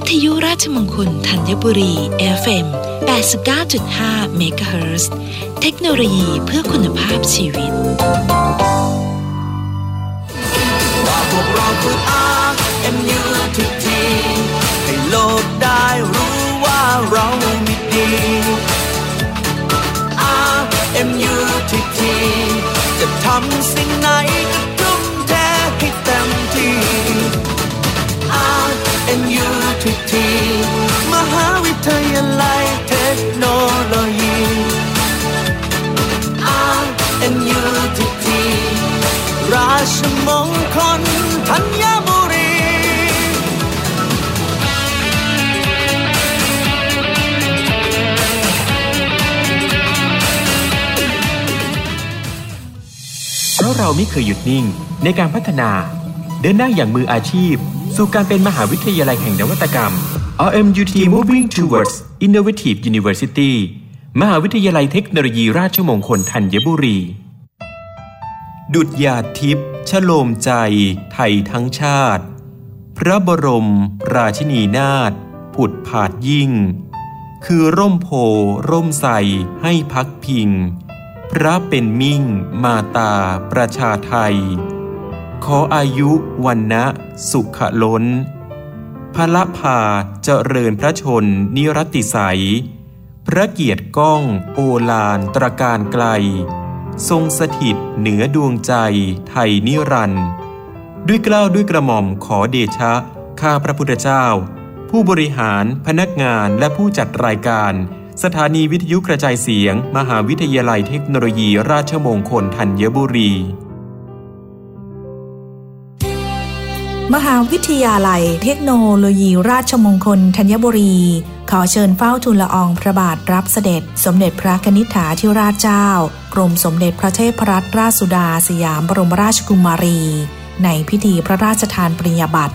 วิทยุราชมงคลธัญบุรี FM 89.5เมกะเฮิร์เทคโนโลยีเพื่อคุณภาพชีวิตว่าพวกเราคือ RMU ทุกทีให้โลกได้รู้ว่าเรามีดี RMU ทุกทีจะทำสิ่งไหน วิทยาลัยเทคโนโลยี RMU ทุกทีราชมงคลธัญบุรี เพราะเราไม่เคยหยุดนิ่งในการพัฒนา เดินหน้าอย่างมืออาชีพ สู่การเป็นมหาวิทยาลัยแห่งนวัตกรรม RMUT Moving Towards Innovative University มหาวิทยาลัยเทคโนโลยีราชมงคลธัญบุรี ดุจยาทิพย์ชโลมใจ ไทยทั้งชาติ พระบรม ราชินีนาถผุดผาดยิ่ง คือร่มโพร่มใสให้พักพิง พระเป็นมิ่ง มาตา ประชาไทย ขออายุวันนะสุขล้น พระพาเจริญพระชนนิรติใสยพระเกียรติก้องโอลานตรการไกล ทรงสถิตเหนือดวงใจไทยนิรันดร์ด้วยกล้าวด้วยกระหม่อมขอเดชะ ข้าพระพุทธเจ้า ผู้บริหารพนักงานและผู้จัดรายการ สถานีวิทยุกระจายเสียง มหาวิทยาลัยเทคโนโลยีราชมงคลธัญบุรี มหาวิทยาลัยเทคโนโลยีราชมงคลธัญบุรี ขอเชิญเฝ้าทูลละอองพระบาทรับเสด็จ สมเด็จพระนิษฐาธิราชเจ้า กรมสมเด็จพระเทพรัตนราชสุดาสยามบรมราชกุมารี ในพิธีพระราชทานปริญญาบัตร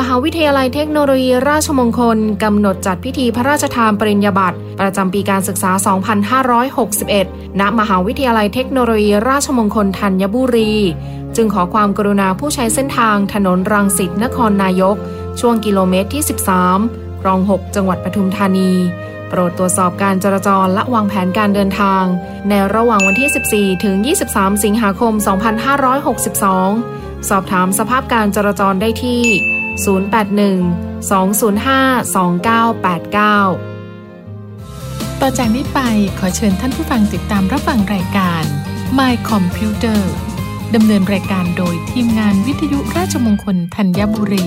มหาวิทยาลัยเทคโนโลยีราชมงคล กำหนดจัดพิธีพระราชทานปริญญาบัตรประจำปีการศึกษา 2561 ณ มหาวิทยาลัยเทคโนโลยีราชมงคลธัญบุรี จึงขอความกรุณาผู้ใช้เส้นทางถนนรังสิตนครนายก ช่วงกิโลเมตรที่ 13คลอง 6 จังหวัดปทุมธานี โปรดตรวจสอบการจราจรและวางแผนการเดินทาง ในระหว่างวันที่ 14 ถึง 23 สิงหาคม 2562 สอบถามสภาพการจราจรได้ที่ 081-205-2989 ต่อจากนี้ไปขอเชิญท่านผู้ฟังติดตามรับฟังรายการ My Computer ดำเนินรายการโดยทีมงานวิทยุราชมงคลธัญบุรี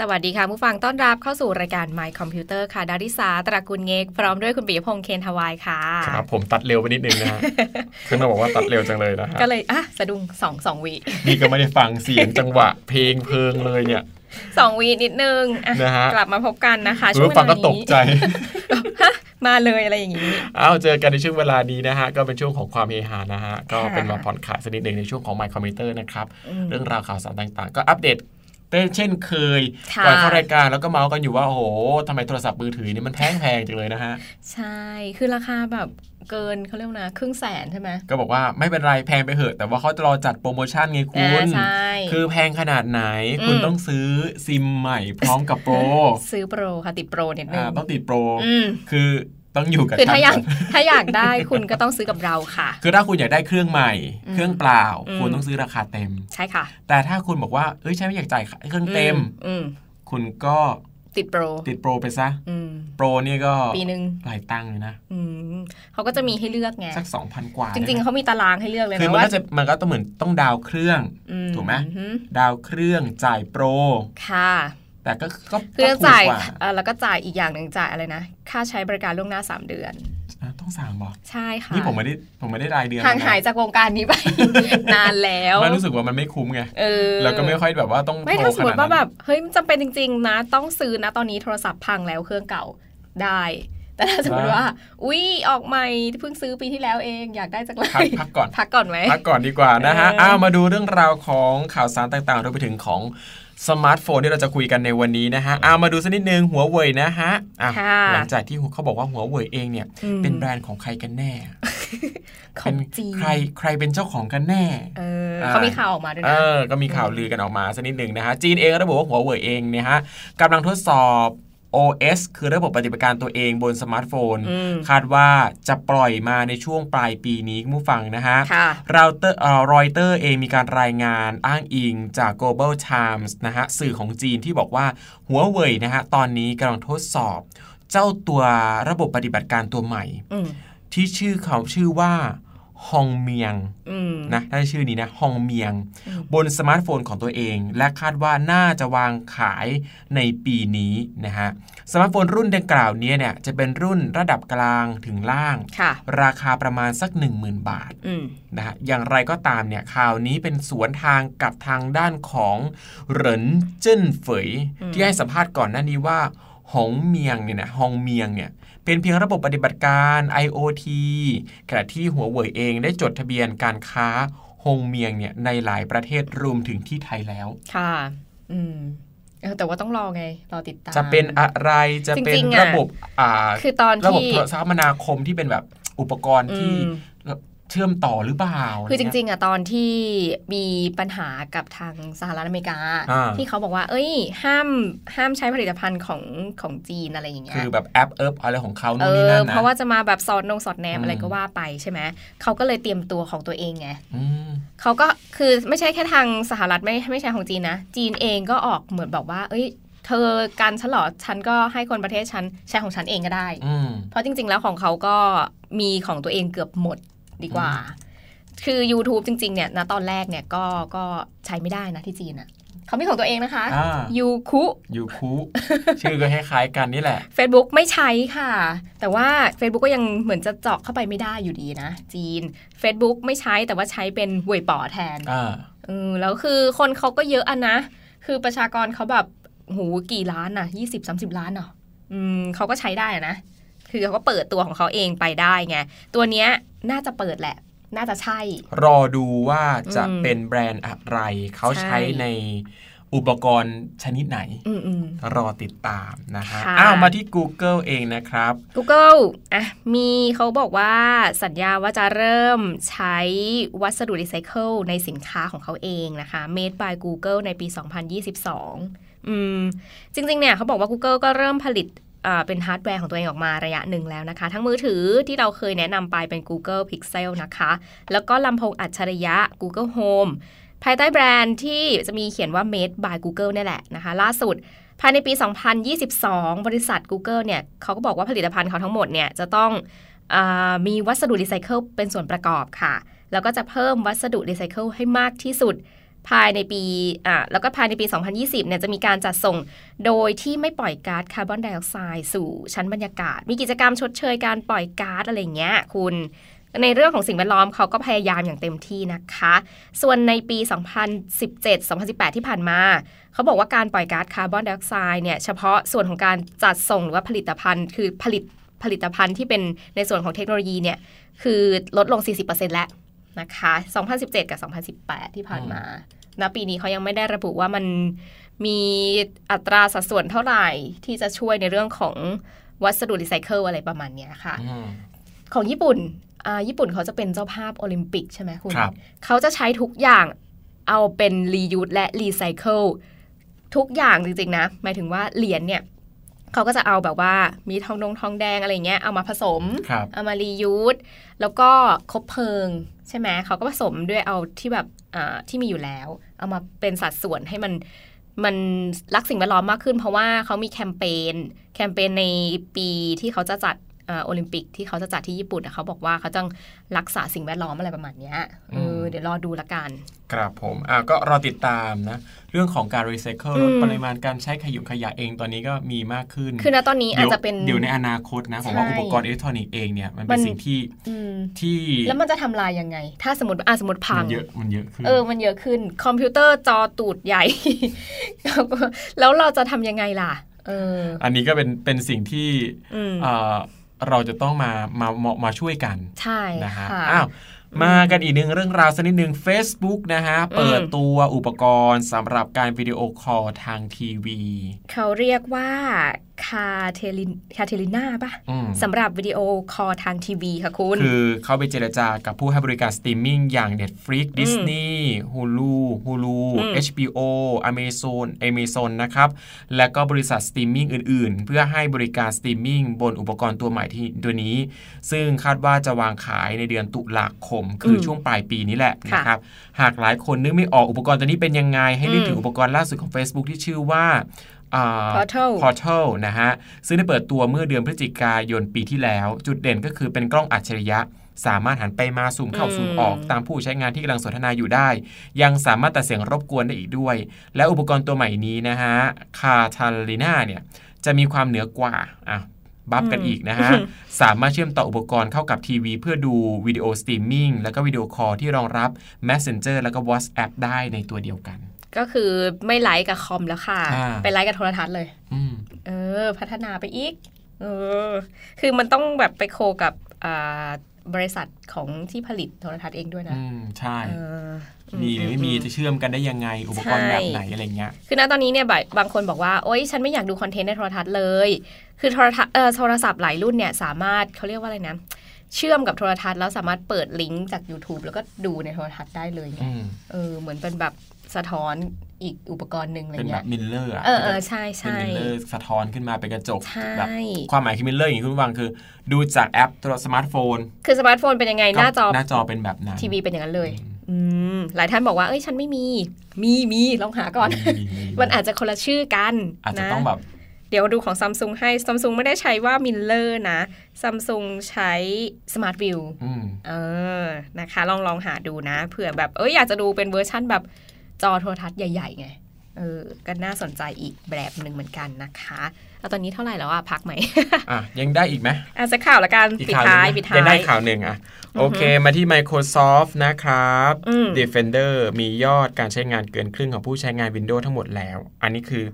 สวัสดีค่ะผู้ฟังต้อนรับเข้าสู่รายการ My Computer ค่ะ ดาริสาตระกูลเงก พร้อมด้วยคุณปิยพงษ์เคนทวายค่ะ ครับ ผมตัดเร็วไปนิดนึงนะฮะเพิ่งมาบอกว่าตัดเร็วจังเลยนะฮะ ก็เลยอะสะดุงสองสองวินี่ก็ไม่ได้ฟังเสียงจังหวะ เพลงเพลิงเลยเนี่ยสองวินิดนึงอะนะฮะกลับมาพบกันนะคะคุช่วณงเวผู้ฟังลาก็ตกนี้ใจฮะมาเลยอะไรอย่างนี้อ้าวเจอกันในช่วงเวลานี้นะฮะ ก็เป็นช่วงของความเฮฮานะฮะ ก็เป็นค่ะมาผ่อนคลายสักนิดหนึ่งในช่วงของ My Computer นะครับอืมเรื่องราวข่าวสารต่างๆ ก็อัปเดต เป็นเช่นเคยค่ะก่อนเข้ารายการแล้วก็เมาส์กันอยู่ว่าโอ้โหทำไมโทรศัพท์มือถือนี่มันแพงแพงจังเลยนะฮะ ใช่คือราคาแบบเกินเขาเรียกว่านะครึ่งแสนใช่ไหมก็บอกว่าไม่เป็นไรแพงไปเหอะ แต่ว่าเขาจะรอจัดโปรโมชั่นไงคุอ่าณใช่คือแพงขนาดไหนคุณอืมต้องซื้อซิมใหม่พร้อมกับโปร ซื้อโปรค่ะติดโปรนิดนึอ่างต้องติดโปรอืมคือ ต้องอยู่กับคือถ้าฉันอยากก่นถ้าอยากได้คุณก็ต้องซื้อกับเราค่ะ คือถ้าคุณอยากได้เครื่องใหม่อืมเครื่องเปล่าอืมคุณต้องซื้อราคาเต็ม ใช่ค่ะ แต่ถ้าคุณบอกว่าเอ้ยฉันไม่อยากจ่ายเครื่องเต็มอืมคุณก็ติดโปร ติดโปรไปซะอืมโปรนี่ก็ปีหนึ่งหลายตังค์เลยนะอืมเขาก็จะมีให้เลือกไงสักสองพันกว่า จริงๆนะเขามีตารางให้เลือกเลยคือนะมันว่าก็จะมันก็ต้องเหมือนต้องดาวน์เครื่องอืถูกไหมอืดาวน์เครื่องจ่ายโปรค่ะ แต่ก็ก็เพื่อก็ถูกจ่ายกว่าเอ่อแล้วก็จ่ายอีกอย่างหนึ่งจ่ายอะไรนะ ค่าใช้บริการล่วงหน้า 3 เดือนอะต้ององสามบอกใช่ค่ะนี่ผมไม่ได้ผมไม่ได้รายเดือนห่างนะหายจากวงการนี้ไปนานแล้วไม่รู้สึกว่ามันไม่คุ้มไงเออแล้วก็ไม่ค่อยแบบว่าต้องไม่โทรถ้าสขมมนาดติว่านั้นแบบเฮ้ยมันจำเป็นจริง ๆ นะ ต้องซื้อนะตอนนี้โทรศัพท์พังแล้วเครื่องเก่าได้ แต่ถ้าสมมติว่า อุ้ยออกใหม่เพิ่งซื้อปีที่แล้วเองอยากได้จังเลพักยพักก่อนพักก่อนไหมพักก่อนดีกว่านะฮะเอออ้อ้าวมาดูเรื่องราวของข่าวสารต่างๆรวมไปถึงของ สมาร์ทโฟนที่เราจะคุยกันในวันนี้นะฮะอ้าวมาดูสักนิดนึงหัวเว่ยนะฮะอะค่ะหลังจากที่เขาบอกว่าหัวเว่ยเองเนี่ยอืมเป็นแบรนด์ของใครกันแน่ของเป็นจีนใครใครเป็นเจ้าของกันแน่เออเขามีข่าวออกมาด้วยเอนะอก็มีข่าวลือกันออกมาสักนิดหนึ่งนะฮะจีนเองระบุว่าหัวเว่ยเองเนี่ยฮะกำลังทดสอบ OS คือระบบปฏิบัติการตัวเองบนสมาร์ทโฟนอืมคาดว่าจะปล่อยมาในช่วงปลายปีนี้คุณผู้ฟังนะฮะค่ะเราเตอร์เอ่อรอยเตอร์เองมีการรายงานอ้างอิงจาก Global Times นะฮะสื่อของจีนที่บอกว่าหัวเว่ยนะฮะตอนนี้กำลังทดสอบ เจ้าตัวระบบปฏิบัติการตัวใหม่อืมที่ชื่อเขาชื่อว่า ฮองเมียงอืมนะได้ชื่อนี้นะฮองเมียงอืมบนสมาร์ทโฟนของตัวเอง และคาดว่าน่าจะวางขายในปีนี้นะฮะสมาร์ทโฟนรุ่นดังกล่าวนี้เนี่ยจะเป็นรุ่นระดับกลางถึงล่างค่ะราคาประมาณสัก 10,000 บาทอืมนะฮะอย่างไรก็ตามเนี่ยข่าวนี้เป็นสวนทางกับทางด้านของเหรินเจิ้นเฝยอืมที่ให้สัมภาษณ์ก่อนหน้านี้ว่าฮองเมียงเนี่ยนะฮองเมียงเนี่ย เป็นเพียงระบบปฏิบัติการ IoT ขณะที่หัวเว่ยเองได้จดทะเบียนการค้าฮงเมียงเนี่ยในหลายประเทศรวมถึงที่ไทยแล้ว ค่ะ อืมเออแต่ว่าต้องรอไง รอติดตาม จะเป็นอะไรจะเป็นจริงๆอะระบบอ่าคือตอนระบบที่โทรคมนาคมที่เป็นแบบอุปกรณ์ที่อืม เชื่อมต่อหรือเปล่า คือจริง ๆอะตอนที่มีปัญหากับทางสหรัฐอเมริกาอ่าที่เขาบอกว่า เอ้ย ห้ามห้ามใช้ผลิตภัณฑ์ของของจีนอะไรอย่างเงี้คืยอแบบแอปเอิบอะไรของเขาเอนู่นนี่อนั่นนะเพราะว่าจะมาแบบสอดนงสอดแนมอืมอะไรก็ว่าไปใช่ไหมเขาก็เลยเตรียมตัวของตัวเองไงอืมเขาก็คือไม่ใช่แค่ทางสหรัฐไม่ไม่ใช่ของจีนนะ จีนเองก็ออกเหมือนบอกว่า เอ้ยเธอการฉันเหรอฉันก็ให้คนประเทศฉันใช้ของฉันเองก็ได้อืมเพราะจริง ๆ แล้วของเขาก็มีของตัวเองเกือบหมด ดีกว่า คือ YouTube จริง ๆ เนี่ยณตอนแรกเนี่ยก็ก็ใช้ไม่ได้นะที่จีนอะเขามีของตัวเองนะคะอ่ายูคุยูคูชื่อก็คล้ายๆกันนี่แหละ Facebook ไม่ใช้ค่ะ แต่ว่า Facebook ก็ยังเหมือนจะเจาะเข้าไปไม่ได้อยู่ดีนะ จีน Facebook ไม่ใช้แต่ว่าใช้เป็นหวยป่อแทนอ่าเออแล้วคือคนเขาก็เยอะอะนะ คือประชากรเขาแบบหูกี่ล้านอะยี่สิบสามสิบล้านเนาะอืมเขาก็ใช้ได้อะนะ คือเขาก็เปิดตัวของเขาเองไปได้ไง ตัวเนี้ยน่าจะเปิดแหละ น่าจะใช่ รอดูว่าจะอืมเป็นแบรนด์อะไร เขาใช่ใช้ในอุปกรณ์ชนิดไหนอืมอืมรอติดตามนะฮะค่ะอ้าว มาที่ Google เองนะครับ Google อะ มีเขาบอกว่าสัญญาว่าจะเริ่มใช้วัสดุรีไซเคิลในสินค้าของเขาเองนะคะ Made by Google ในปี 2022 อืม จริง ๆ เนี่ยเขาบอกว่า Google ก็เริ่มผลิตอ่า เป็นฮาร์ดแวร์ของตัวเองออกมาระยะหนึ่งแล้วนะคะ ทั้งมือถือที่เราเคยแนะนำไปเป็น Google Pixel นะคะ แล้วก็ลำโพงอัจฉริยะ Google Home ภายใต้แบรนด์ที่จะมีเขียนว่า Made by Google เนี่ยแหละนะคะ ล่าสุดภายในปี 2022 บริษัท Google เนี่ยเขาก็บอกว่าผลิตภัณฑ์เขาทั้งหมดเนี่ยจะต้องมีวัสดุรีไซเคิลเป็นส่วนประกอบค่ะ แล้วก็จะเพิ่มวัสดุรีไซเคิลให้มากที่สุด ภายในปีอ่าแล้วก็ภายในปี 2020 เนี่ยจะมีการจัดส่งโดยที่ไม่ปล่อยก๊าซคาร์บอนไดออกไซด์สู่ชั้นบรรยากาศ มีกิจกรรมชดเชยการปล่อยก๊าซอะไรเงี้ยคุณในเรื่องของสิ่งแวดล้อมเขาก็พยายามอย่างเต็มที่นะคะ ส่วนในปี 2017-2018 ที่ผ่านมา เขาบอกว่าการปล่อยก๊าซคาร์บอนไดออกไซด์เนี่ยเฉพาะส่วนของการจัดส่งหรือว่าผลิตภัณฑ์ คือผลิตผลิตภัณฑ์ที่เป็นในส่วนของเทคโนโลยีเนี่ยคือลดลง 40%แล้วนะคะ 2017 กับ 2018 ที่ผ่านมา ณปีนี้เขายังไม่ได้ระบุว่ามันมีอัตราสัดส่วนเท่าไหร่ที่จะช่วยในเรื่องของวัสดุรีไซเคิลอะไรประมาณเนี้ยค่ะอืมของญี่ปุ่นอ่าญี่ปุ่นเขาจะเป็นเจ้าภาพโอลิมปิกใช่ไหมคุณครับเขาจะใช้ทุกอย่างเอาเป็น reuse และรีไซเคิลทุกอย่างจริงๆนะ หมายถึงว่าเหรียญเนี่ย เขาก็จะเอาแบบว่ามีทองดงทองแดงอะไรเงี้ยเอามาผสมครับเอามา reuse แล้วก็คบเพลิงใช่ไหมเขาก็ผสมด้วยเอาที่แบบอ่าที่มีอยู่แล้ว เอามาเป็นสัดส่วนให้มันมันรักสิ่งแวดล้อมมากขึ้น เพราะว่าเขามีแคมเปญแคมเปญในปีที่เขาจะจัดเอ่อ โอลิมปิกที่เขาจะจัดที่ญี่ปุ่นอะเขาบอกว่าเขาจะรักษาสิ่งแวดล้อมอะไรประมาณเนี้ยเออมเดี๋ยวรอดูละกัน ครับผมอะก็รอติดตามนะ เรื่องของการรีไซเคิลอืมลดปริมาณการใช้ขยุขยะเองตอนนี้ก็มีมากขึ้น คือณตอนนี้อาจจะเป็นเดี๋ยวในอนาคตนะผมว่าใช่อุปกรณ์อิเล็กทรอนิกส์เองเนี่ยมันมัเป็นนสิ่งที่อืมที่แล้วมันจะทำลายยังไง ถ้าสมมติอะสมมติพัมังนเยอะมันเยอะขึ้นเออมันเยอะขึ้น คอมพิวเตอร์จอตูดใหญ่ แล้วก็แล้วเราจะทำยังไงล่ะเอออันนี้ก็เป็นเป็นสิ่งที่อืม เอ่อเราจะต้องมามามามาช่วยกันใช่นะฮะค่ะอ้าวมากันอีกหนึ่งเรื่องราวสักนิดหนึ่ง Facebook นะฮะ เปิดตัวอุปกรณ์สำหรับการวิดีโอคอลทางทีวี เขาเรียกว่าCatalin Catalina ป่ะอืมสำหรับวิดีโอคอลทางทีวีค่ะคุณ คือเข้าไปเจรจากับผู้ให้บริการสตรีมมิ่งอย่าง Netflix Disney Hulu Hulu อืม HBO Amazon Amazon นะครับ และก็บริษัทสตรีมมิ่งอื่นๆ เพื่อให้บริการสตรีมมิ่งบนอุปกรณ์ตัวใหม่ที่ตัวนี้ ซึ่งคาดว่าจะวางขายในเดือนตุลาคม คืออืมช่วงปลายปีนี้แหละค่ะนะครับหากหลายคนนึกไม่ออกอุปกรณ์ตัวนี้เป็นยังไง ให้นึกอืมถึงอุปกรณ์ล่าสุดของ Facebook ที่ชื่อว่าอ่า Portal Portal นะฮะ ซึ่งได้เปิดตัวเมื่อเดือนพฤศจิกายนปีที่แล้ว จุดเด่นก็คือเป็นกล้องอัจฉริยะ สามารถหันไปมาซูมเข้าอืมซูมออกตามผู้ใช้งานที่กำลังสนทนาอยู่ได้ ยังสามารถตัดเสียงรบกวนได้อีกด้วย และอุปกรณ์ตัวใหม่นี้นะฮะ Catalina เนี่ย จะมีความเหนือกว่าอะบัฟกันอีกนะฮะ สามารถเชื่อมต่ออุปกรณ์เข้ากับทีวี เพื่อดูวิดีโอสตรีมมิ่งแล้วก็วิดีโอคอลที่รองรับ Messenger แล้วก็ WhatsApp ได้ในตัวเดียวกัน ก็คือไม่ไลค์กับคอมแล้วค่ะอ่าไปไลค์กับโทรทัศน์เลยอืมเออ พัฒนาไปอีก เออ คือมันต้องแบบไปโคกับอ่าบริษัทของที่ผลิตโทรทัศน์เองด้วยนะ อืม ใช่เออมีหรือไม่มีจะเชื่อมกันได้ยังไง อุปกรณ์ใช่แบบไหนอะไรเงี้ย คือณตอนนี้เนี่ยแบบบางคนบอกว่า โอ๊ย ฉันไม่อยากดูคอนเทนต์ในโทรทัศน์เลย คือโทรทัศน์เออโทรศัพท์หลายรุ่นเนี่ยสามารถเขาเรียกว่าอะไรนะ เชื่อมกับโทรทัศน์แล้วสามารถเปิดลิงก์จาก YouTube แล้วก็ดูในโทรทัศน์ได้เลยไงอืมเออ เหมือนเป็นแบบ สะท้อนอีกอุปกรณ์หนึ่งอะไรเป็นแบเงี้บย mirror อะเออเออใช่เป็นใช่ mirror สะท้อนขึ้นมาเป็นกระจกใช่แบบความหมายคือ mirror อย่างที่คุณผู้ฟังคือ ดูจากแอปโทรสมาร์ทโฟน คือสมาร์ทโฟนเป็นยังไงหน้าจอหน้าจอเป็นแบบนั้นทีวีเป็นอย่างนั้นเลยอืมหลายท่านบอกว่าเอ้ยฉันไม่มี มีมีลองหาก่อนมีมีมันอาจจะคนละชื่อกัน อาจจะนต้องแบบเดี๋ยวดูของซัมซุงให้ซัมซุงไม่ได้ใช้ว่า mirror นะซัมซุงใช้ Smart View อืมเออนะคะ ลองลองหาดูนะเผื่อแบบเอ้ยอยากจะดูเป็นเวอร์ชั่นแบบ จอโทรทัศน์ใหญ่ๆไงเออก็น่าสนใจอีกแบบหนึ่งเหมือนกันนะคะแล้วตอนนี้เท่าไหร่แล้วอะพักไหมอะยังได้อีกไหมอะสักข่าวละกันอีกปิดข่าวหท้ายนึ่งปิดนะท้ายังได้ยข่าวหนึ่งอะโอเคมาที่ Microsoft นะครับอืม Defender มียอดการใช้งานเกินครึ่งของผู้ใช้งาน Windows ทั้งหมดแล้ว อันนี้คือ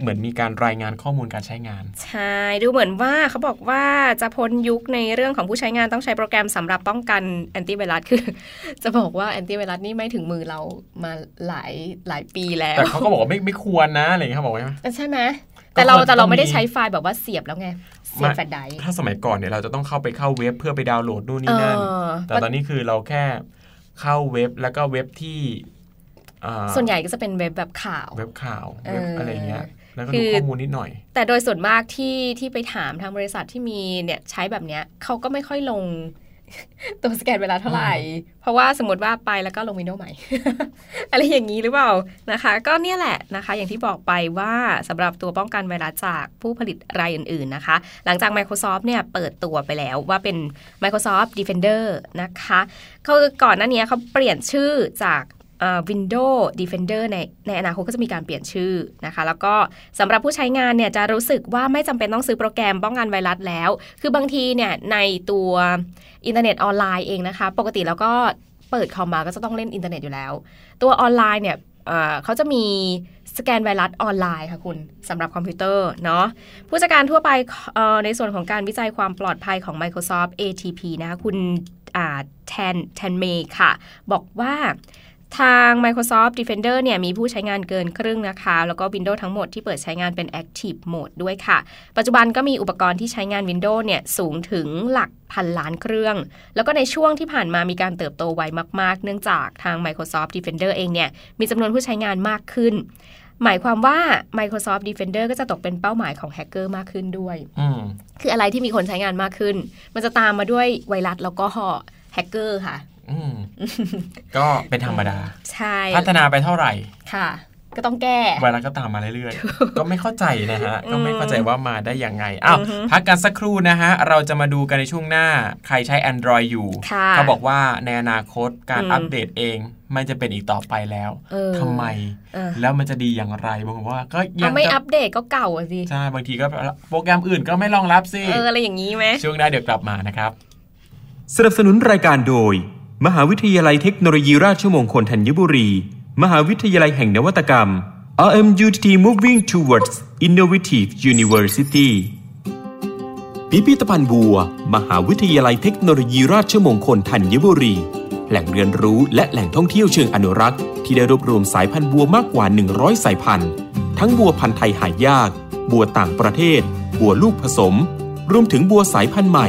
เหมือนมีการรายงานข้อมูลการใช้งาน ใช่ดูเหมือนว่าเขาบอกว่าจะพ้นยุคในเรื่องของผู้ใช้งานต้องใช้โปรแกรมสำหรับป้องกันแอนตี้ไวรัสคือ จะบอกว่าแอนตี้ไวรัสนี่ไม่ถึงมือเรามาหลายหลายปีแล้วแต่เขาก็บอกว่าไม่ไม่ควรนะอะไรอย่างเงี้ยเขาบอกว่าใช่ไหมแต่เราก็ควรแต่เราไม่ได้ต้องมีใช้ไฟล์แบบว่าเสียบแล้วไงเสียบไม่แฟลชไดรฟ์ถ้าสมัยก่อนเนี่ยเราจะต้องเข้าไปเข้าเว็บเพื่อไปดาวน์โหลดนู่นเอนี่นั่นอแต่ตอนนี้คือเราแค่เข้าเว็บแล้วก็เว็บที่อ่าส่วนใหญ่ก็จะเป็นเว็บแบบข่าว เว็บข่าวเว็บเออออะไรเงี้ย แล้วก็คืดูอข้อมูลนิดหน่อย แต่โดยส่วนมากที่ที่ไปถามทางบริษัทที่มีเนี่ยใช้แบบเนี้ยเขาก็ไม่ค่อยลงตัวสแกนเวลาเท่าไหร่ เพราะว่าสมมติว่าไปแล้วก็ลงวินโดว์ใหม่ อะไรอย่างนี้หรือเปล่านะคะ ก็เนี่ยแหละนะคะ อย่างที่บอกไปว่าสำหรับตัวป้องกันไวรัสจากผู้ผลิตรายอื่น ๆนะคะ หลังจาก Microsoft เนี่ยเปิดตัวไปแล้วว่าเป็น Microsoft Defender นะคะเขาก่อนหน้านี้เขาเปลี่ยนชื่อจากเอ่อ Windows Defender ในในอนาคตก็จะมีการเปลี่ยนชื่อนะคะ แล้วก็สำหรับผู้ใช้งานเนี่ยจะรู้สึกว่าไม่จำเป็นต้องซื้อโปรแกรมป้องกันไวรัสแล้ว คือบางทีเนี่ยในตัวอินเทอร์เน็ตออนไลน์เองนะคะ ปกติแล้วก็เปิดคอมมาก็จะต้องเล่นอินเทอร์เน็ตอยู่แล้ว ตัวออนไลน์เนี่ยเขาจะมีสแกนไวรัสออนไลน์ค่ะคุณสำหรับคอมพิวเตอร์เนาะผู้จัดการทั่วไปในส่วนของการวิจัยความปลอดภัยของ Microsoft ATP นะคะคุณแทนแทนเมย์ค่ะ บอกว่า ทาง Microsoft Defender เนี่ยมีผู้ใช้งานเกินครึ่งนะคะ แล้วก็ Windows ทั้งหมดที่เปิดใช้งานเป็น Active Mode ด้วยค่ะ ปัจจุบันก็มีอุปกรณ์ที่ใช้งาน Windows เนี่ยสูงถึงหลักพันล้านเครื่อง แล้วก็ในช่วงที่ผ่านมามีการเติบโตไวมาก ๆ เนื่องจากทาง Microsoft Defender เองเนี่ยมีจำนวนผู้ใช้งานมากขึ้น หมายความว่า Microsoft Defender ก็จะตกเป็นเป้าหมายของแฮกเกอร์มากขึ้นด้วยอืมคืออะไรที่มีคนใช้งานมากขึ้น มันจะตามมาด้วยไวรัสแล้วก็แฮกเกอร์ค่ะอืม ก็เป็นธรรมดา ใช่ พัฒนาไปเท่าไหร่ ค่ะ ก็ต้องแก้เวลาก็ตามมาเรื่อยๆ ก็ไม่เข้าใจนะฮะ ก็ไม่เข้าใจว่ามาได้ยังไง อ้าว พักกันสักครู่นะฮะ เราจะมาดูกันในช่วงหน้า ใครใช้ Android อยู่ค่ะเขาบอกว่าในอนาคตการอืมอัปเดตเองมันจะเป็นอีกต่อไปแล้วเออทำไมเออแล้วมันจะดีอย่างไรบางคนว่าก็ยัเอางไม่จะอัปเดตก็เก่าอะสิ ใช่ บางทีก็โปรแกรมอื่นก็ไม่รองรับสิ เอออะไรอย่างนี้ไหมช่วงหน้าเดี๋ยวกลับมานะครับ สนับสนุนรายการโดย มหาวิทยาลัยเทคโนโลยีราชมงคลธัญบุรี มหาวิทยาลัยแห่งนวัตกรรม RMUTT Moving Towards Innovative University พิพิธภัณฑ์บัว มหาวิทยาลัยเทคโนโลยีราชมงคลธัญบุรี แหล่งเรียนรู้และแหล่งท่องเที่ยวเชิงอนุรักษ์ ที่ได้รวบรวมสายพันธุ์บัวมากกว่า 100 สายพันธุ์ ทั้งบัวพันธุ์ไทยหายาก บัวต่างประเทศ บัวลูกผสม รวมถึงบัวสายพันธุ์ใหม่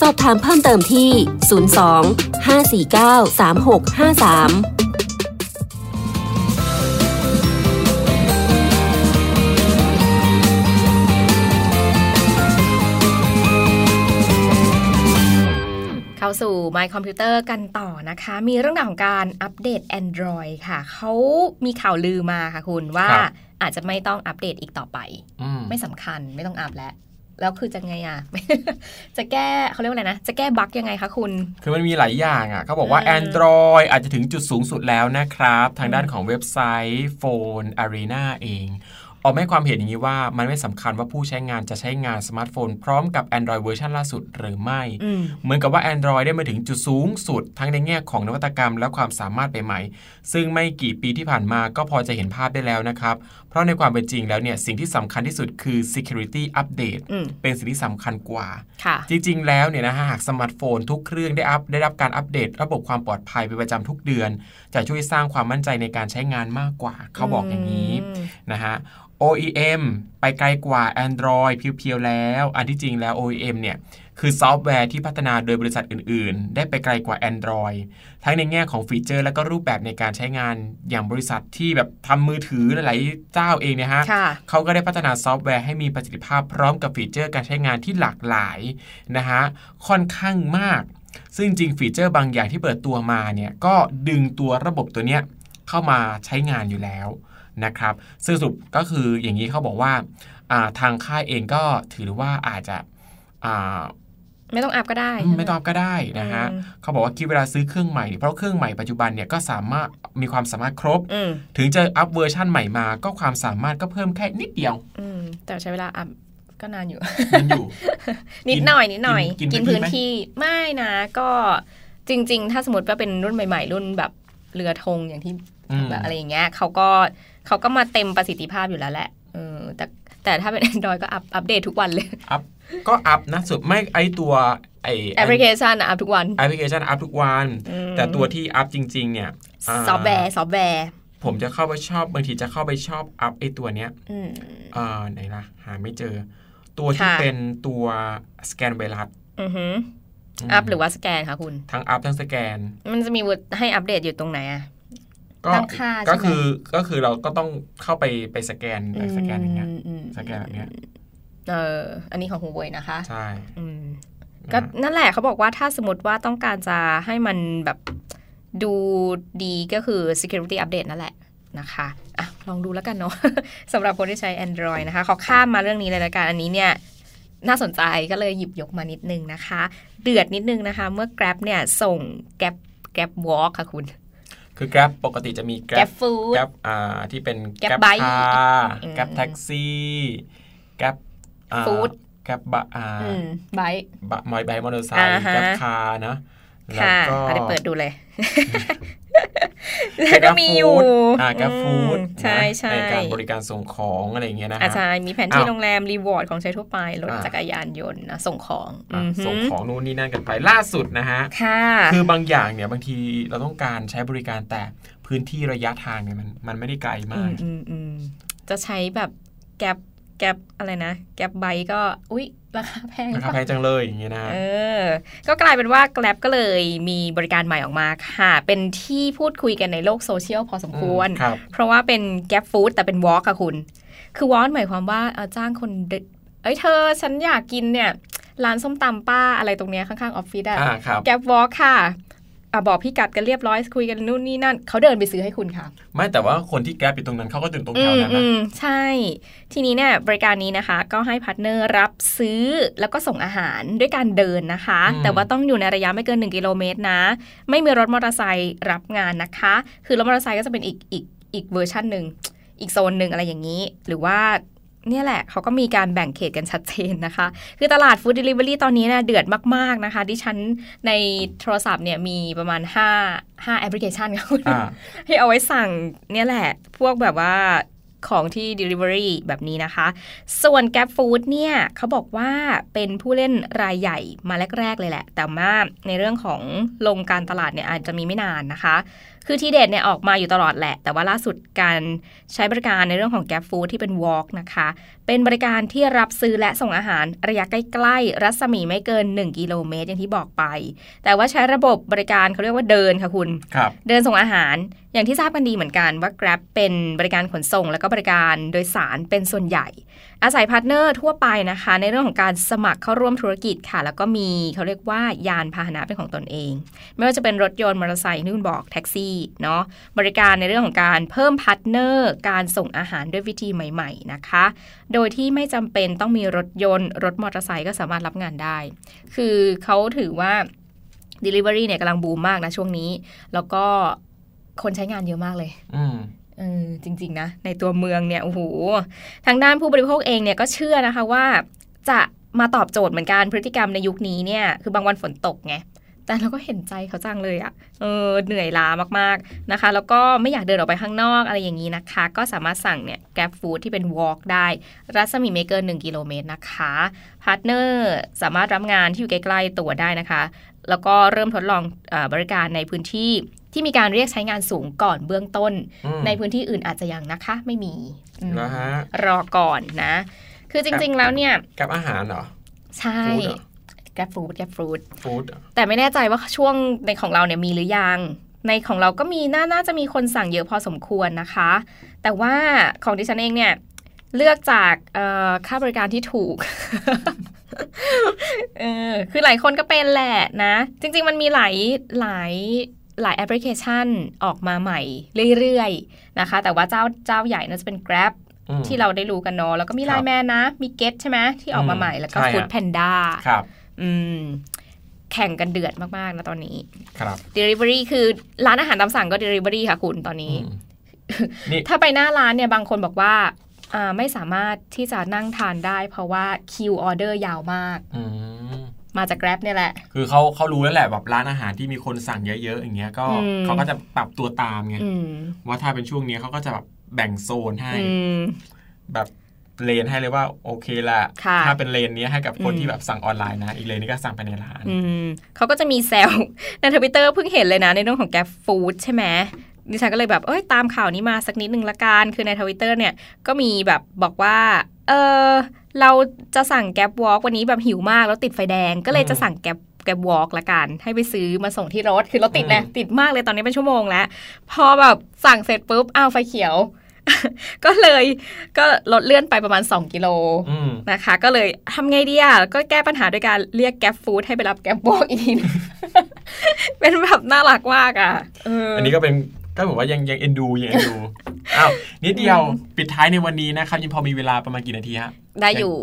สอบถามเพิ่มเติมที่ 02 549 3653เข้าสู่ My Computer กันต่อนะคะ มีเรื่องราวของการอัปเดต Android ค่ะ เขามีข่าวลือมาค่ะคุณว่าครับอาจจะไม่ต้องอัปเดตอีกต่อไปอืมไม่สำคัญไม่ต้องอัปแล้ว แล้วคือจะไงอะ จะแก้เขาเรียกว่าอะไรนะ จะแก้บั๊กยังไงคะคุณ คือมันมีหลายอย่างอะเขาบอกว่าเออ Android อาจจะถึงจุดสูงสุดแล้วนะครับ ทางด้านของเว็บไซต์ PhoneArena เอง ออกมาให้ความเห็นอย่างนี้ว่ามันไม่สำคัญว่าผู้ใช้งานจะใช้งานสมาร์ทโฟน พร้อมกับ Android เวอร์ชันล่าสุดหรือไม่อืมเหมือนกับว่า Android ได้มาถึงจุดสูงสุด ทั้งในแง่ของนวัตกรรมและความสามารถใหม่ๆซึ่งไม่กี่ปีที่ผ่านมาก็พอจะเห็นภาพได้แล้วนะครับ เพราะในความเป็นจริงแล้วเนี่ยสิ่งที่สำคัญที่สุดคือ security update อืมเป็นสิ่งที่สำคัญกว่าค่ะจริง ๆ แล้วเนี่ยนะฮะหากสมาร์ทโฟนทุกเครื่องได้อัพได้รับการอัปเดต ระบบความปลอดภัยเป็นประจำทุกเดือน จะช่วยสร้างความมั่นใจในการใช้งานมากกว่า เขาบอกอย่างนี้อืมนะฮะ OEM ไปไกลกว่า Android เพียวๆแล้ว อันที่จริงแล้ว OEM เนี่ยคือซอฟต์แวร์ที่พัฒนาโดยบริษัทอื่นๆ ได้ไปไกลกว่า Android ทั้งในแง่ของฟีเจอร์ และก็รูปแบบในการใช้งานอย่างบริษัทที่แบบทำมือถือหลายๆเจ้าเองเนะฮะค่ะเขาก็ได้พัฒนาซอฟต์แวร์ให้มีประสิทธิภาพพร้อมกับฟีเจอร์การใช้งานที่หลากหลายนะฮะค่อนข้างมาก ซึ่งจริงฟีเจอร์บางอย่างที่เปิดตัวมาเนี่ยก็ดึงตัวระบบตัวเนี้ยเข้ามาใช้งานอยู่แล้ว นะครับซึ่งสรุปก็คืออย่างนี้เขาบอกว่าทางค่ายเองก็ถือว่าอาจจะไม่ต้องอัพก็ได้ ไม่ต้องอัพก็ได้นะฮะเขาบอกว่าคิดเวลาซื้อเครื่องใหม่ เพราะเครื่องใหม่ปัจจุบันเนี่ยก็สามารถมีความสามารถครบ ถึงจะอัพเวอร์ชั่นใหม่มา ก็ความสามารถก็เพิ่มแค่นิดเดียวแต่ใช้เวลาอัพก็นานอยู่นอยู่ นิดหน่อยนิดหน่อย กินพื้นที่ไม่นะก็จริง ๆ ถ้าสมมติว่าเป็นรุ่นใหม่ ๆ รุ่นแบบเรือธงอย่างที่แบบอะไรอย่างเงี้ยเขาก็ เขาก็มาเต็มประสิทธิภาพอยู่แล้วแหละเออแต่แต่ถ้าเป็น Android ก็อัปอัปเดตทุกวันเลย อัพก็อัพนะสุดไม่ไอตัวไอแอปพลิเคชันอัพทุกวันแอปพลิเคชันอัพทุกวัน แต่ตัวที่อัพจริง ๆ เนี่ยซอฟต์แวร์ซอฟต์แวร์ผมจะเข้าไปชอบบางทีจะเข้าไปชอบอัพไอตัวเนี้ยอ่าไหนล่ะ หาไม่เจอ ตัวที่เป็นตัวสแกนไวรัสอัพหรือว่าสแกนคะคุณ ทั้งอัพทั้งสแกน มันจะมีให้อัปเดตอยู่ตรงไหนอะ ก็ก็คือก็คือเราก็ต้องเข้าไปไปสแกนสแกนอย่างเงี้ยสแกนแบบเนี้ยเอออันนี้ของฮูเว่ยนะคะ ใช่ก็นั่นแหละเขาบอกว่าถ้าสมมติว่าต้องการจะให้มันแบบดูดีก็คือ security update นั่นแหละนะคะอะลองดูแล้วกันเนาะสำหรับคนที่ใช้ Android นะคะ ขอข้ามมาเรื่องนี้เลยละกัน อันนี้เนี่ยน่าสนใจก็เลยหยิบยกมานิดนึงนะคะ เดือดนิดนึงนะคะ เมื่อ Grab เนี่ยส่ง Grab Grab Walk ค่ะคุณ คือ Grab ปกติจะมี Grab Food Grab อ่าที่เป็น Grab Bike Grab Taxi Grab ฟู้ดแกร็บบะอ่าไบบะมอยไบมอเตอร์ไซค์แกร็บคาร์นะแล้วก็ได้เปิดดูเลยแล้ว ก็มีอยู่อ่าแกร็บฟู้ดใช่ใช่ในการบริการส่งของอะไรอย่างเงี้ยนะใช่มีแผนที่โรงแรม reward ของใช้ทั่วไปรถจักรยานยนต์นะส่งของส่งของนู่นนี่นั่นกันไปล่าสุดนะฮะคือบางอย่างเนี่ยบางทีเราต้องการใช้บริการแต่พื้นที่ระยะทางเนี่ยมันมันไม่ได้ไกลมากจะใช้แบบ Grab Grab อะไรนะ Grab Bike ก็ อุ๊ย ราคาแพงราคาแพงจังเลยอย่างเงี้ยนะเออ ก็กลายเป็นว่า Grab ก็เลยมีบริการใหม่ออกมาค่ะ เป็นที่พูดคุยกันในโลกโซเชียลพอสมควร เพราะว่าเป็น Grab Food แต่เป็น walk ค่ะคุณ คือ walk หมายความว่าจ้างคนเอ้ยเธอฉันอยากกินเนี่ยร้านส้มตำป้าอะไรตรงเนี้ยข้างๆออฟฟิศอะ Grab Walk ค่ะ เออบอกพิกัดกันเรียบร้อยคุยกันนู่นนี่นั่นเขาเดินไปซื้อให้คุณค่ะ ไม่แต่ว่าคนที่ Grab อยู่ตรงนั้นเขาก็ถึงตรงแถวนั้นนะใช่ ทีนี้เนี่ยบริการนี้นะคะ ก็ให้ partner รับซื้อแล้วก็ส่งอาหารด้วยการเดินนะคะ แต่ว่าต้องอยู่ในระยะไม่เกิน 1 กิโลเมตรนะ ไม่มีรถมอเตอร์ไซค์รับงานนะคะ คือรถมอเตอร์ไซค์ก็จะเป็นอีกอีกอีกเวอร์ชันหนึ่งอีกโซนหนึ่งอะไรอย่างนี้ หรือว่า เนี่ยแหละเขาก็มีการแบ่งเขตกันชัดเจนนะคะ คือตลาด food delivery ตอนนี้นะเดือดมาก ๆ นะคะที่ฉันในโทรศัพท์เนี่ยมีประมาณ 5 5แอปพลิเคชันค่ะคุณที่เอาไว้สั่งเนี่ยแหละ พวกแบบว่าของที่ Delivery แบบนี้นะคะ ส่วน Grab Food เนี่ยเขาบอกว่าเป็นผู้เล่นรายใหญ่มาแรก ๆ เลยแหละ แต่ว่าในเรื่องของลงการตลาดเนี่ยอาจจะมีไม่นานนะคะ คือทีเด็ดเนี่ยออกมาอยู่ตลอดแหละ แต่ว่าล่าสุดการใช้บริการในเรื่องของแก p ฟู้ดที่เป็น Walk นะคะ เป็นบริการที่รับซื้อและส่งอาหารระยะใกล้ๆ รัศมีไม่เกิน 1 กิโลเมตรอย่างที่บอกไป แต่ว่าใช้ระบบบริการเขาเรียกว่าเดินค่ะคุณคเดินส่งอาหารอย่างที่ทราบกันดีเหมือนกันว่า Grab เป็นบริการขนส่ง แล้วก็บริการโดยสารเป็นส่วนใหญ่ อาศัย partner ทั่วไปนะคะ ในเรื่องของการสมัครเข้าร่วมธุรกิจค่ะ แล้วก็มีเขาเรียกว่ายานพาหนะเป็นของตนเอง ไม่ว่าจะเป็นรถยนต์มอเตอร์ไซค์ที่คุณบอกแท็กซี่เนาะบริการในเรื่องของการเพิ่ม partner การส่งอาหารด้วยวิธีใหม่ ๆนะคะ โดยที่ไม่จำเป็นต้องมีรถยนต์ รถมอเตอร์ไซค์ก็สามารถรับงานได้ คือเขาถือว่า Delivery เนี่ยกำลังบูมมากนะช่วงนี้ แล้วก็คนใช้งานเยอะมากเลย เออจริง ๆ นะ ในตัวเมืองเนี่ยโอ้โหทางด้านผู้บริโภคเองเนี่ยก็เชื่อนะคะว่า จะมาตอบโจทย์เหมือนกันพฤติกรรมในยุคนี้เนี่ย คือบางวันฝนตกไงแต่เราก็เห็นใจเขาจังเลยอะ่ะ เออ เหนื่อยล้ามากๆนะคะ แล้วก็ไม่อยากเดินออกไปข้างนอกอะไรอย่างนี้นะคะ ก็สามารถสั่งเนี่ย Grab Food ที่เป็น walk ได้ รัศมีไม่เกิน 1 กิโลเมตรนะคะ partner สามารถรับงานที่อยู่ใกล้ๆตัวได้นะคะ แล้วก็เริ่มทดลองอบริการในพื้นที่ที่มีการเรียกใช้งานสูงก่อนเบื้องต้น ในพื้นที่อื่นอาจจะยังนะคะ ไม่มีนะฮะรอก่อนนะ คือจริง ๆ แล้วเนี่ยกับอาหารเหรอ ใช่แกร็บฟรุตแกร็บฟรุตฟู้ดแต่ไม่แน่ใจว่าช่วงในของเราเนี่ยมีหรือยังในของเราก็มีน่าน่าจะมีคนสั่งเยอะพอสมควรนะคะ แต่ว่าของดิฉันเองเนี่ย เลือกจากค่าบริการที่ถูก เออคือหลายคนก็เป็นแหละนะ จริง ๆ มันมีหลายหลายหลายแอปพลิเคชันออกมาใหม่เรื่อยๆนะคะ แต่ว่าเจ้าเจ้าใหญ่น่าจะเป็น Grab อืมที่เราได้รู้กันเนาะแล้วก็มีคไลรับน์แมนนะ มี Get ใช่ไหมที่ออกมาอืมใหม่แล้วก็ใช่ฮะ Food Panda ครับ อืมแข่งกันเดือดมากๆนะตอนนี้ ครับ Delivery คือร้านอาหารตามสั่งก็ Delivery ค่ะคุณตอนนี้อืมนี่ถ้าไปหน้าร้านเนี่ยบางคนบอกว่าอ่าไม่สามารถที่จะนั่งทานได้ เพราะว่าคิวออเดอร์ยาวมากอื มมาจาก Grab เนี่ยแหละ คือเขาเขารู้แล้วแหละแบบร้านอาหารที่มีคนสั่งเยอะๆอย่างเงี้ยก็อืมเขาก็จะปรับตัวตามไงอืมว่าถ้าเป็นช่วงนี้เขาก็จะแบบแบ่งโซนให้อืมแบบเลนให้เลยว่าโอเคละค่ะถ้าเป็นเลนนี้ให้กับคนอืมที่แบบสั่งออนไลน์นะ อีกเลนนี้ก็สั่งภายในร้านอืมเขาก็จะมีแซลในทวิตเตอร์เพิ่งเห็นเลยนะในเรื่องของ Grab Food ใช่ไหมดิฉันก็เลยแบบเอ้ยตามข่าวนี้มาสักนิดนึงละกันคือในทวิตเตอร์เนี่ยก็มีแบบบอกว่า เออ เราจะสั่ง Grab Walk วันนี้แบบหิวมากแล้วติดไฟแดง ก็เลยจะสั่ง Grab Grab Walk ละกัน ให้ไปซื้อมาส่งที่รถ คือรถติดนะอืมติดมากเลยตอนนี้เป็นชั่วโมงแล้ว พอแบบสั่งเสร็จปุ๊บอ้าวไฟเขียว ก็เลยก็ลดเลื่อนไปประมาณ 2 กิโลอืมนะคะ ก็เลยทำไงดีอะก็แก้ปัญหาโดยการเรียกแก๊ปฟู้ดให้ไปรับแก๊ปวอล์กอีกทีหนึงเป็นแบบน่ารักมากอะเอออันนี้ก็เป็น ก็เหมือนว่ายังยังเอ็นดูยังเอ็นดูอ้าวนิดเดียวปิดท้ายในวันนี้นะครับยังพอมีเวลาประมาณกี่นาทีฮะได้อยู่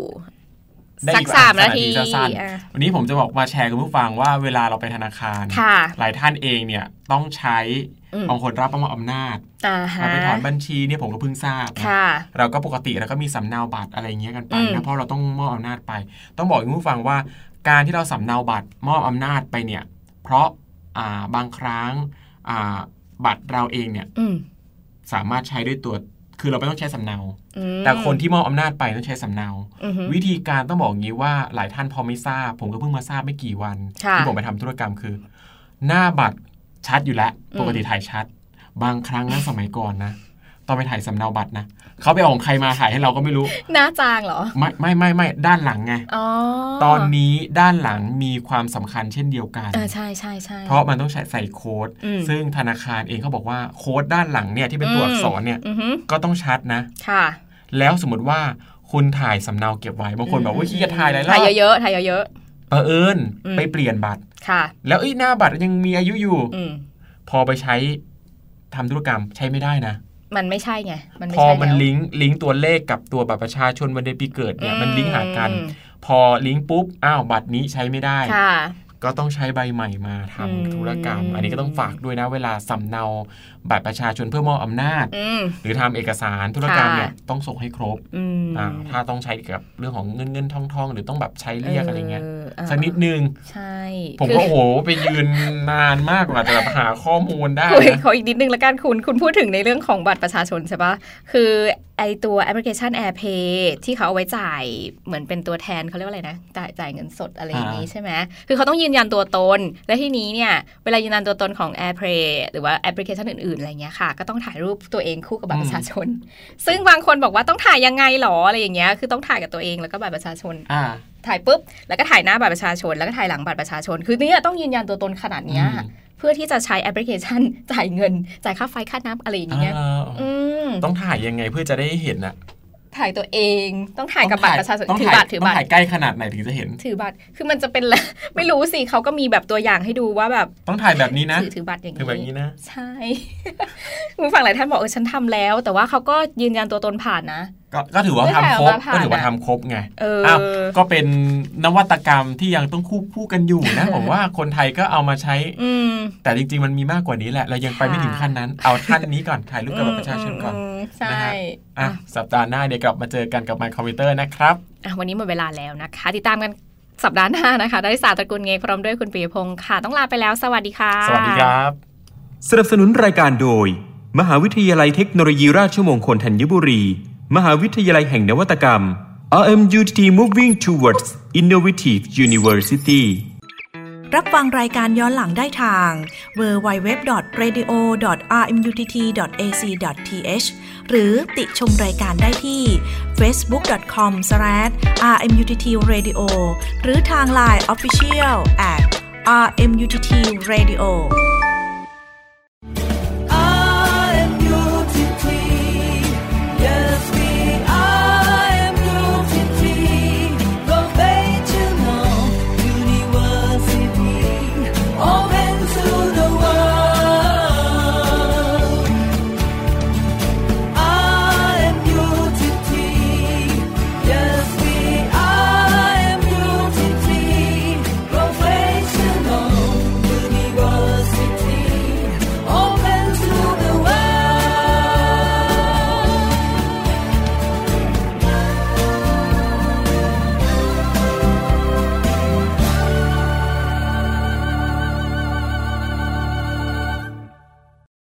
ได้สัอีกกสามอะนาทีสั้นอะๆวันนี้ผมจะบอกมาแชร์กับผู้ฟังว่าเวลาเราไปธนาคารค่ะหลายท่านเองเนี่ยต้องใช้อืมบางคนรับมอบอำนาจอ่าฮะเราไปถอนบัญชีเนี่ยผมก็เพิ่งทราบนะค่ะเราก็ปกติเราก็มีสำเนาบัตรอะไรอย่างเงี้ยกันไปอืมนะเพราะเราต้องมอบอำนาจไป ต้องบอกคุณผู้ฟังว่าการที่เราสำเนาบัตรมอบอำนาจไปเนี่ย เพราะอ่าบางครั้งอ่า บัตรเราเองเนี่ยอืมสามารถใช้ด้วยตัวคือเราไม่ต้องใช้สำเนาอืมแต่คนที่มอบอำนาจไปต้องใช้สำเนาอือฮึวิธีการต้องบอกอย่างนี้ว่าหลายท่านพอไม่ทราบ ผมก็เพิ่งมาทราบไม่กี่วันค่ะที่ผมไปทำธุรกรรมคือ หน้าบัตรชัดอยู่แล้วอืมปกติถ่ายชัด บางครั้งนะสมัยก่อนนะ ตอนไปถ่ายสำเนาบัตรนะเขาไปเอาของใครมาถ่ายให้เราก็ไม่รู้ หน้าจางเหรอ ไม่ไม่ไม่ไม่ด้านหลังไงอ๋อตอนนี้ด้านหลังมีความสำคัญเช่นเดียวกันอ่าใช่ใช่ใช่เพราะมันต้องใช้ใส่โค้ดอืมซึ่งธนาคารเองเขาบอกว่าโค้ดด้านหลังเนี่ยที่เป็นตัวอักษรเนี่ยอือฮึก็ต้องชัดนะ ค่ะ แล้วสมมติว่าคุณถ่ายสำเนาเก็บไว้บางคนบอกว่าขี้จะถ่ายอะไรถ่ายเยอะๆถ่ายเยอะเผอิญอืมไปเปลี่ยนบัตรๆค่ะ แล้วเอ้ยหน้าบัตรยังมีอายุอยู่อืมพอไปใช้ทำธุรกรรมใช้ไม่ได้นะ มันไม่ใช่ไงมันไม่พอใช่มันแล้วลิงก์ลิงก์ตัวเลขกับตัวบัตรประชาชนวันเดือนปีเกิดเนี่ยมันลิงก์หากันอืมพอลิงก์ปุ๊บอ้าวบัตรนี้ใช้ไม่ได้ค่ะก็ต้องใช้ใบใหม่มาทำอืมธุรกรรม อันนี้ก็ต้องฝากด้วยนะเวลาสำเนาบัตรประชาชนเพื่อมอบอำนาจอืมหรือทำเอกสารธุรกรรมค่ะเนี่ยต้องส่งให้ครบอืมอ่าถ้าต้องใช้กับเรื่องของเงินเงินทองทองหรือต้องแบบใช้เรียกอะไรเงี้ยอ่าสักนิดนึงใช่ ผมคืก็โอ้โหไปยืนนานมากกว่าจะแบบหาข้อมูลได้คุยนะขออีกนิดนึงละกันคุณคุณพูดถึงในเรื่องของบัตรประชาชนใช่ปะคือไอตัวแอปพลิเคชัน AirPay ที่เขาเอาไว้จ่ายเหมือนเป็นตัวแทนเขาเรียกว่าอะไรนะจ่ายจ่ายเงินสดอะไรอย่างนี้อ่าใช่ไหมคือเขาต้องยืนยันตัวตน และที่นี้เนี่ย เวลายืนยันตัวตนของ AirPay หรือว่าแอปพลิเคชันอื่นๆ อะไรเงี้ยค่ะ ก็ต้องถ่ายรูปตัวเองคู่กับบัตรประชาชน ซึ่งบางคนบอกว่าต้องถ่ายยังไงหรออะไรอย่างเงี้ยคือต้องถ่ายกับตัวเองแล้วก็บัตรประชาชนอ่า ถ่ายปุ๊บ แล้วก็ถ่ายหน้าบัตรประชาชน แล้วก็ถ่ายหลังบัตรประชาชน คือเนี่ยต้องยืนยันตัวตนขนาดเนี้ยอืมเพื่อที่จะใช้แอปพลิเคชันจ่ายเงิน จ่ายค่าไฟค่าน้ำอะไรอย่างเงี้ยอ่าอืมต้องถ่ายยังไงเพื่อจะได้เห็นอะถ่ายตัวเองต้องถ่ายกับบัตรประชาชนต้องถือถ่ายบัตรถือต้องบัตรถ่ายใกล้ขนาดไหนถึงจะเห็น ถือบัตรคือมันจะเป็นไม่รู้สิเขาก็มีแบบตัวอย่างให้ดูว่าแบบ ต้องถ่ายแบบนี้นะถือถือบัตรอย่างถือแบบนี้นะใช่คุณฝั่งหลายท่านบอกเออฉันทำแล้ว แต่ว่าเขาก็ยืนยันตัวตนผ่านนะก็ก็ถือว่าไม่ทำถ่ายครออบกมาผ่านก็ถือว่าอะทำครบไงเอออ้าวก็เป็นนวัตกรรมที่ยังต้องคู่คู่กันอยู่นะผมว่าคนไทยก็เอามาใช้อืมแต่จริง ๆ มันมีมากกว่านี้แหละ เรายังไปไม่ถึงขั้นนั้น เอาขั้นนี้ก่อนถ่ายรูปกับบัตรประชาชนก่อนมใช่นะฮะอะสัปดาห์หน้าเดี๋ยวกลับมาเจอกันกับ My Computer นะครับอะวันนี้หมดเวลาแล้วนะคะ ติดตามกันสัปดาห์หน้านะคะได้สาตระกูลเงยพร้อมด้วยคุณปียพงศ์ค่ะ ต้องลาไปแล้ว สวัสดีค่ะ สวัสดีครับ สนับสนุนรายการโดย มหาวิทยาลัยเทคโนโลยีราชมงคลธัญบุรี มหาวิทยาลัยแห่งนวัตกรรม RMUTT Moving Towards Innovative University รับฟังรายการย้อนหลังได้ทาง www.radio.rmutt.ac.th หรือติชมรายการได้ที่ facebook.com/rmuttradio หรือทาง Line Official at rmuttradio